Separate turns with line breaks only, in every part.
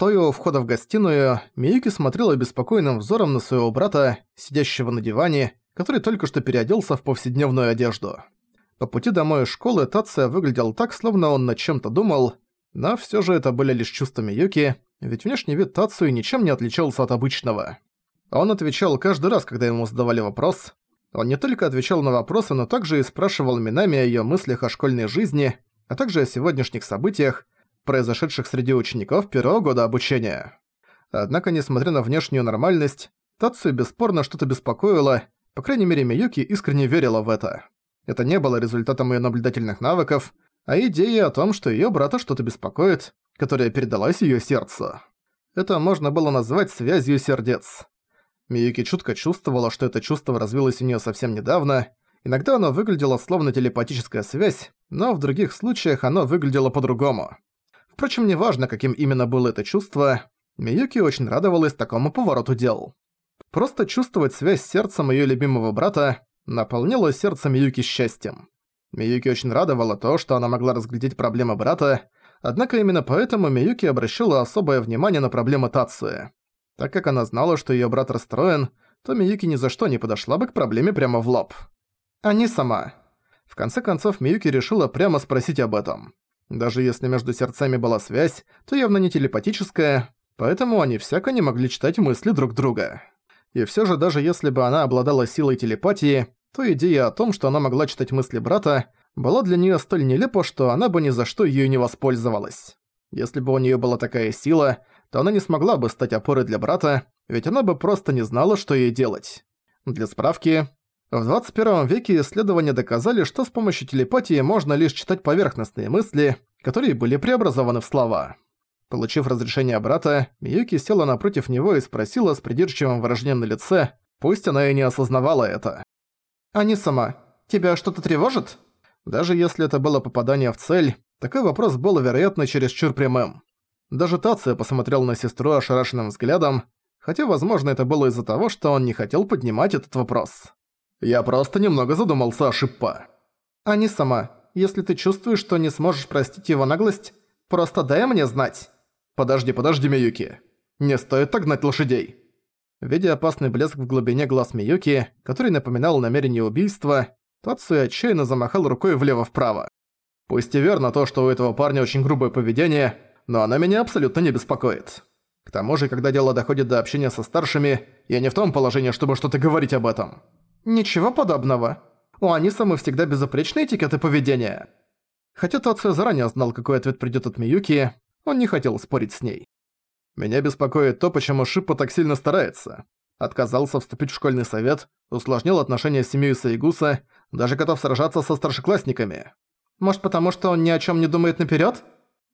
Стоя у входа в гостиную, Миюки смотрела беспокойным взором на своего брата, сидящего на диване, который только что переоделся в повседневную одежду. По пути домой из школы Тация выглядел так, словно он над чем-то думал, но всё же это были лишь чувства Миюки, ведь внешний вид Тацию ничем не отличался от обычного. Он отвечал каждый раз, когда ему задавали вопрос. Он не только отвечал на вопросы, но также и спрашивал Минами о её мыслях о школьной жизни, а также о сегодняшних событиях, произошедших среди учеников первого года обучения. Однако, несмотря на внешнюю нормальность, Тацию бесспорно что-то беспокоило, по крайней мере Миюки искренне верила в это. Это не было результатом её наблюдательных навыков, а идеей о том, что её брата что-то беспокоит, которая передалась её сердцу. Это можно было назвать связью сердец. Миюки чутко чувствовала, что это чувство развилось у неё совсем недавно. Иногда оно выглядело словно телепатическая связь, но в других случаях оно выглядело по-другому. Впрочем, неважно, каким именно было это чувство, Миюки очень радовалась такому повороту дел. Просто чувствовать связь с сердцем её любимого брата наполняло сердце Миюки счастьем. Миюки очень радовало то, что она могла разглядеть проблемы брата, однако именно поэтому Миюки обращала особое внимание на проблемы Тации. Так как она знала, что её брат расстроен, то Миюки ни за что не подошла бы к проблеме прямо в лоб. А не сама. В конце концов, Миюки решила прямо спросить об этом. Даже если между сердцами была связь, то явно не телепатическая, поэтому они всяко не могли читать мысли друг друга. И всё же даже если бы она обладала силой телепатии, то идея о том, что она могла читать мысли брата, была для неё столь нелепа, что она бы ни за что ею не воспользовалась. Если бы у неё была такая сила, то она не смогла бы стать опорой для брата, ведь она бы просто не знала, что ей делать. Для справки, в 21 веке исследования доказали, что с помощью телепатии можно лишь читать поверхностные мысли, которые были преобразованы в слова. Получив разрешение брата, Миюки села напротив него и спросила с придирчивым выражением на лице, пусть она и не осознавала это. «А не сама, тебя что-то тревожит?» Даже если это было попадание в цель, такой вопрос был, вероятно, чересчур прямым. Даже Тация посмотрел на сестру ошарашенным взглядом, хотя, возможно, это было из-за того, что он не хотел поднимать этот вопрос. Я просто немного задумался о Шиппа. А не сама. Если ты чувствуешь, что не сможешь простить его наглость, просто дай мне знать. Подожди, подожди, Миюки. Не стоит так гнать лошадей. Видя опасный блеск в глубине глаз Миюки, который напоминал намерение убийства, Тацуя отчаянно замахал рукой влево-вправо. Пусть и верно то, что у этого парня очень грубое поведение, но оно меня абсолютно не беспокоит. К тому же, когда дело доходит до общения со старшими, я не в том положении, чтобы что-то говорить об этом. «Ничего подобного. У Анисамы всегда безупречные этикеты поведения». Хотя Тацио заранее знал, какой ответ придёт от Миюки, он не хотел спорить с ней. «Меня беспокоит то, почему Шиппа так сильно старается. Отказался вступить в школьный совет, усложнил отношения с семьей Саигуса, даже готов сражаться со старшеклассниками. Может, потому что он ни о чём не думает наперёд?»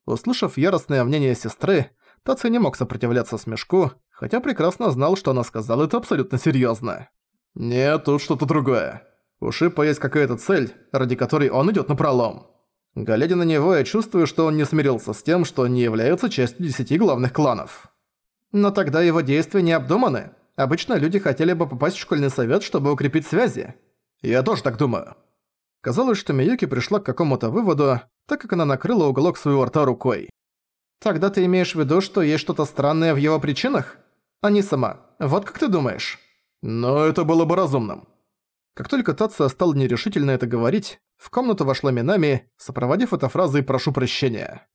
Услышав яростное мнение сестры, Таци не мог сопротивляться смешку, хотя прекрасно знал, что она сказала это абсолютно серьёзно. «Нет, тут что-то другое. У Шипа есть какая-то цель, ради которой он идёт напролом. Глядя на него, я чувствую, что он не смирился с тем, что не является частью десяти главных кланов. Но тогда его действия не обдуманы. Обычно люди хотели бы попасть в школьный совет, чтобы укрепить связи. Я тоже так думаю». Казалось, что Миюки пришла к какому-то выводу, так как она накрыла уголок своего рта рукой. «Тогда ты имеешь в виду, что есть что-то странное в его причинах? А не сама. Вот как ты думаешь?» Но это было бы разумным. Как только Тация стал нерешительно это говорить, в комнату вошла Минами, сопроводив это фразой «прошу прощения».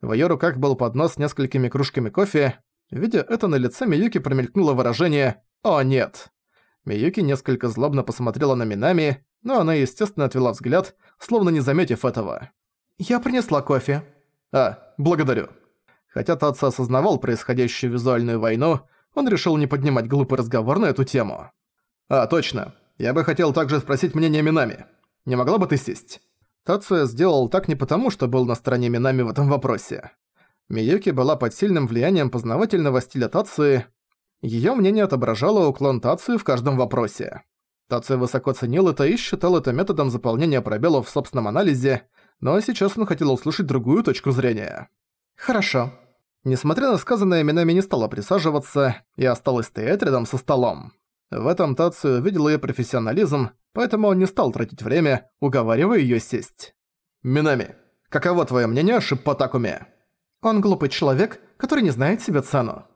В её руках был поднос с несколькими кружками кофе. Видя это, на лице Миюки промелькнуло выражение «О, нет». Миюки несколько злобно посмотрела на Минами, но она, естественно, отвела взгляд, словно не заметив этого. «Я принесла кофе». «А, благодарю». Хотя Татса осознавал происходящую визуальную войну, он решил не поднимать глупый разговор на эту тему. «А, точно. Я бы хотел также спросить мнение Минами. Не могла бы ты сесть?» Тацуя сделал так не потому, что был на стороне Минами в этом вопросе. Миюки была под сильным влиянием познавательного стиля Тацуи. Её мнение отображало уклон Тацуи в каждом вопросе. Тацуя высоко ценил это и считал это методом заполнения пробелов в собственном анализе, но сейчас он хотел услышать другую точку зрения. «Хорошо», Несмотря на сказанное, Минами не стала присаживаться и осталась стоять рядом со столом. В этом Тацию видел её профессионализм, поэтому он не стал тратить время, уговаривая её сесть. «Минами, каково твоё мнение о Шиппотакуме?» «Он глупый человек, который не знает себе цену.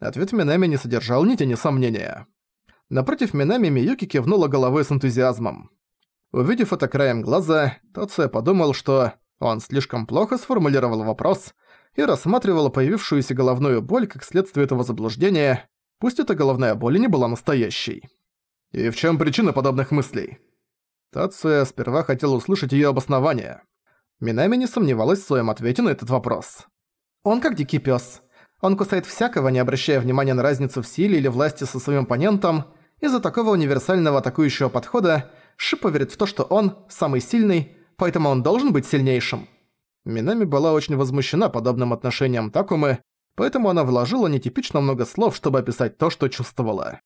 Ответ Минами не содержал ни тени сомнения. Напротив Минами Миюки кивнула головой с энтузиазмом. Увидев это краем глаза, Тоция подумал, что он слишком плохо сформулировал вопрос и рассматривал появившуюся головную боль как следствие этого заблуждения, пусть эта головная боль и не была настоящей. И в чем причина подобных мыслей? Тация сперва хотел услышать ее обоснование. Минами не сомневалась в своем ответе на этот вопрос. «Он как дикий пес. Он кусает всякого, не обращая внимания на разницу в силе или власти со своим оппонентом. Из-за такого универсального атакующего подхода Шип поверит в то, что он самый сильный, поэтому он должен быть сильнейшим. Минами была очень возмущена подобным отношением Такумы, поэтому она вложила нетипично много слов, чтобы описать то, что чувствовала.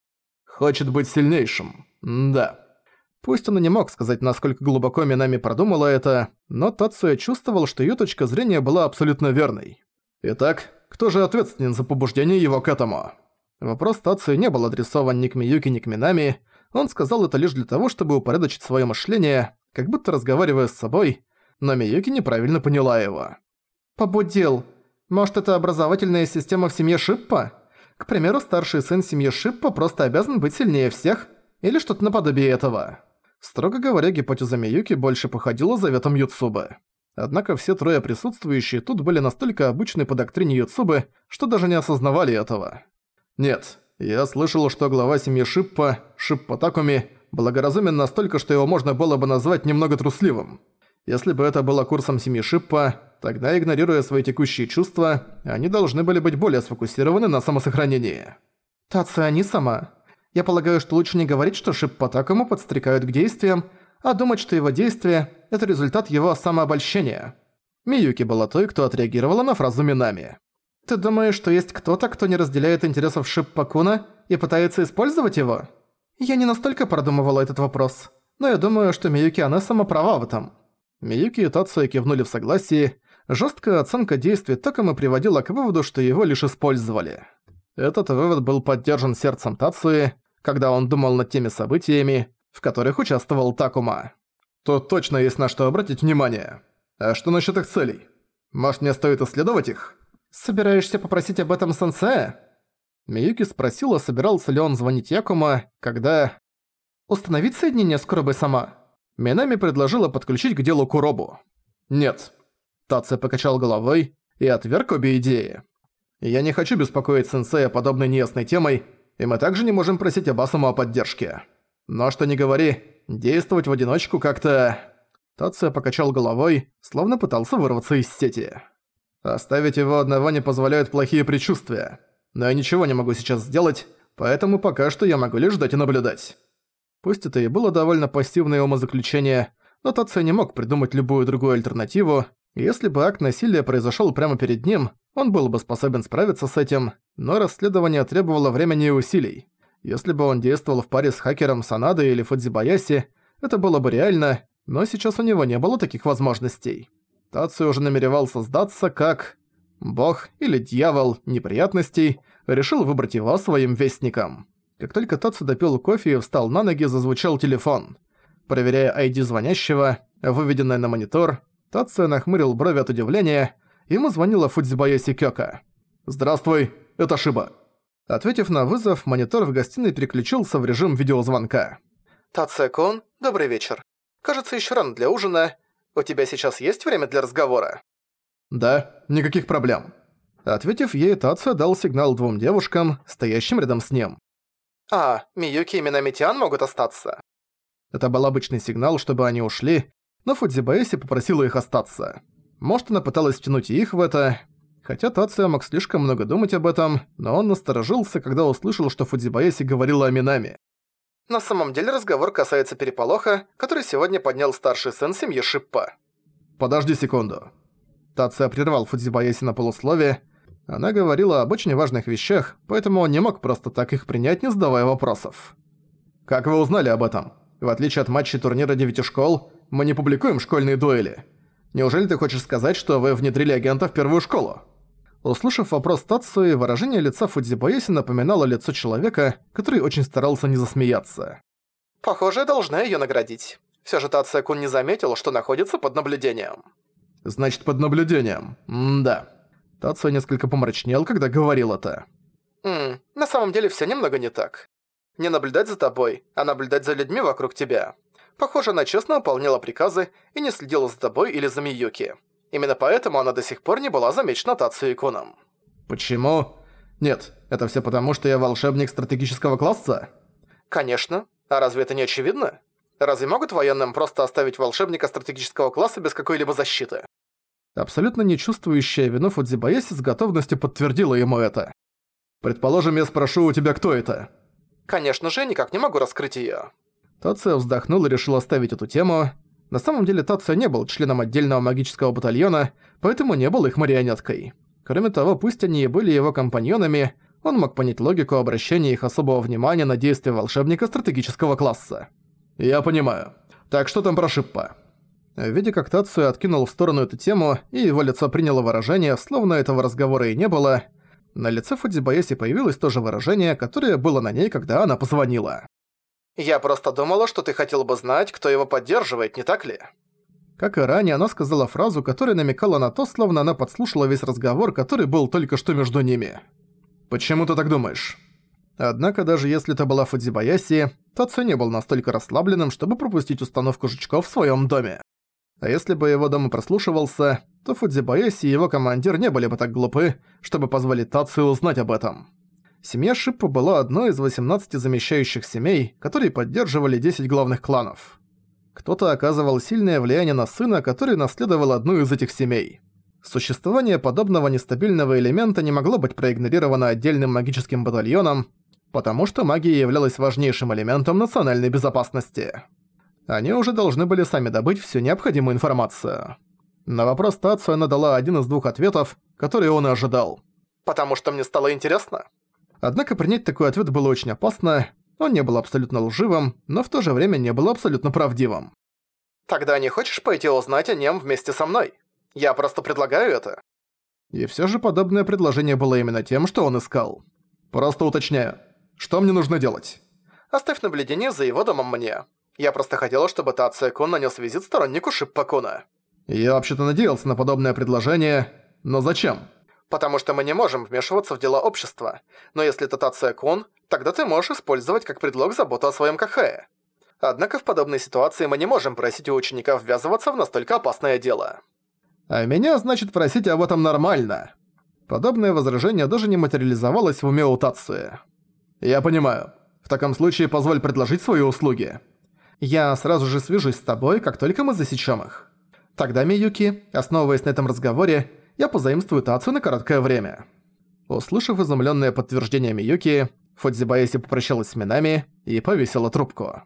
«Хочет быть сильнейшим. да». Пусть он и не мог сказать, насколько глубоко Минами продумала это, но Тацуя чувствовал, что её точка зрения была абсолютно верной. Итак, кто же ответственен за побуждение его к этому? Вопрос Тации не был адресован ни к Миюки, ни к Минами. Он сказал это лишь для того, чтобы упорядочить свое мышление, как будто разговаривая с собой, но Миюки неправильно поняла его. «Побудил. Может, это образовательная система в семье Шиппа? К примеру, старший сын семьи Шиппа просто обязан быть сильнее всех? Или что-то наподобие этого?» Строго говоря, гипотеза Миюки больше походила заветом Юцубы. Однако все трое присутствующие тут были настолько обычны по доктрине Юцубы, что даже не осознавали этого. Нет, я слышал, что глава семьи Шиппа, Шиппа Такуми, благоразумен настолько, что его можно было бы назвать немного трусливым. Если бы это было курсом семьи Шиппа, тогда, игнорируя свои текущие чувства, они должны были быть более сфокусированы на самосохранении. Тация не сама. Я полагаю, что лучше не говорить, что Шиппа Такому подстрекают к действиям, а думать, что его действие – это результат его самообольщения. Миюки была той, кто отреагировала на фразу Минами. «Ты думаешь, что есть кто-то, кто не разделяет интересов Шиппакуна и пытается использовать его?» Я не настолько продумывала этот вопрос, но я думаю, что Миюки она сама права в этом. Миюки и Тацуя кивнули в согласии. Жесткая оценка действий Такому приводила к выводу, что его лишь использовали. Этот вывод был поддержан сердцем Тацуи, когда он думал над теми событиями, в которых участвовал Такума. Тут точно есть на что обратить внимание. А что насчет их целей? Может, мне стоит исследовать их? Собираешься попросить об этом сенсея? Миюки спросила, собирался ли он звонить Якума, когда... Установить соединение с Куробой сама? Минами предложила подключить к делу Куробу. Нет. Тация покачал головой и отверг обе идеи. Я не хочу беспокоить сенсея подобной неясной темой, и мы также не можем просить Абасуму о поддержке. Но что ни говори, действовать в одиночку как-то... Тация покачал головой, словно пытался вырваться из сети. Оставить его одного не позволяют плохие предчувствия. Но я ничего не могу сейчас сделать, поэтому пока что я могу лишь ждать и наблюдать. Пусть это и было довольно пассивное умозаключение, но Тация не мог придумать любую другую альтернативу, если бы акт насилия произошёл прямо перед ним, он был бы способен справиться с этим, но расследование требовало времени и усилий. Если бы он действовал в паре с хакером Санадой или Фудзибаяси, это было бы реально, но сейчас у него не было таких возможностей. Тацию уже намеревался сдаться как... Бог или дьявол неприятностей решил выбрать его своим вестником. Как только Тацу допил кофе и встал на ноги, зазвучал телефон. Проверяя ID звонящего, выведенное на монитор, Тацию нахмурил брови от удивления, ему звонила Фудзибаяси Кёка. «Здравствуй, это Шиба». Ответив на вызов, монитор в гостиной переключился в режим видеозвонка.
«Тация-кун, добрый вечер. Кажется, еще рано для ужина. У тебя сейчас есть время для разговора?»
«Да, никаких проблем». Ответив ей, Тация дал сигнал двум девушкам, стоящим рядом с ним.
«А, Миюки и Минамитян могут остаться».
Это был обычный сигнал, чтобы они ушли, но Фудзибаэси попросила их остаться. Может, она пыталась втянуть их в это, Хотя Тация мог слишком много думать об этом, но он насторожился, когда услышал, что Фудзибаеси говорила о Минами.
На самом деле разговор касается переполоха, который сегодня поднял старший сын семьи Шиппа.
«Подожди секунду». Тация прервал Фудзибаеси на полусловие. Она говорила об очень важных вещах, поэтому он не мог просто так их принять, не задавая вопросов. «Как вы узнали об этом? В отличие от матчей турнира девяти школ, мы не публикуем школьные дуэли. Неужели ты хочешь сказать, что вы внедрили агента в первую школу?» Услышав вопрос Тацуи, выражение лица Фудзибоеси напоминало лицо человека, который очень старался не засмеяться.
«Похоже, я должна её наградить. Всё же Тация-кун не заметил, что находится под наблюдением».
«Значит, под наблюдением. М-да». Тацуя несколько помрачнел, когда говорил это.
«Ммм, на самом деле все немного не так. Не наблюдать за тобой, а наблюдать за людьми вокруг тебя. Похоже, она честно выполняла приказы и не следила за тобой или за Миюки. Именно поэтому она до сих пор не была замечена Тацию Иконом».
«Почему?» «Нет, это все потому, что я волшебник стратегического класса?»
«Конечно. А разве это не очевидно? Разве могут военным просто оставить волшебника стратегического класса без какой-либо защиты?»
Абсолютно не чувствующая вину Фудзибаеси с готовностью подтвердила ему это. «Предположим, я спрошу у тебя, кто это?»
«Конечно же, никак не могу раскрыть её».
Тация вздохнул и решил оставить эту тему. На самом деле Тация не был членом отдельного магического батальона, поэтому не был их марионеткой. Кроме того, пусть они и были его компаньонами, он мог понять логику обращения их особого внимания на действия волшебника стратегического класса. «Я понимаю. Так что там про Шиппа?» Видя, как Тацию откинул в сторону эту тему, и его лицо приняло выражение, словно этого разговора и не было, на лице Фудзибаеси появилось то же выражение, которое было на ней, когда она позвонила.
«Я просто думала, что ты хотел бы знать, кто его поддерживает, не так ли?»
Как и ранее, она сказала фразу, которая намекала на то, словно она подслушала весь разговор, который был только что между ними. «Почему ты так думаешь?» Однако, даже если это была Фудзибаяси, Тацу не был настолько расслабленным, чтобы пропустить установку жучков в своем доме. А если бы его дом прослушивался, то Фудзибаяси и его командир не были бы так глупы, чтобы позволить Тацию узнать об этом. Семья Шиппа была одной из 18 замещающих семей, которые поддерживали 10 главных кланов. Кто-то оказывал сильное влияние на сына, который наследовал одну из этих семей. Существование подобного нестабильного элемента не могло быть проигнорировано отдельным магическим батальоном, потому что магия являлась важнейшим элементом национальной безопасности. Они уже должны были сами добыть всю необходимую информацию. На вопрос Тацию она дала один из двух ответов, которые он и ожидал.
«Потому что мне стало интересно».
Однако принять такой ответ было очень опасно, он не был абсолютно лживым, но в то же время не был абсолютно правдивым.
«Тогда не хочешь пойти узнать о нем вместе со мной? Я просто предлагаю это».
И всё же подобное предложение было именно тем, что он искал. «Просто уточняю, что мне нужно делать?»
«Оставь наблюдение за его домом мне. Я просто хотела, чтобы Тация-кун нанес визит стороннику Шиппа-куна».
«Я вообще-то надеялся на подобное предложение, но зачем?»
«Потому что мы не можем вмешиваться в дела общества. Но если это Тация-кун, тогда ты можешь использовать как предлог заботу о своем кахае. Однако в подобной ситуации мы не можем просить у ученика ввязываться в настолько опасное дело».
«А меня, значит, просить об этом нормально». Подобное возражение даже не материализовалось в уме у Тации. «Я понимаю. В таком случае позволь предложить свои услуги». Я сразу же свяжусь с тобой, как только мы засечем их. Тогда, Миюки, основываясь на этом разговоре, я позаимствую Тацу на короткое время». Услышав изумленное подтверждение Миюки, Фудзибаеси попрощалась с Минами и повесила трубку.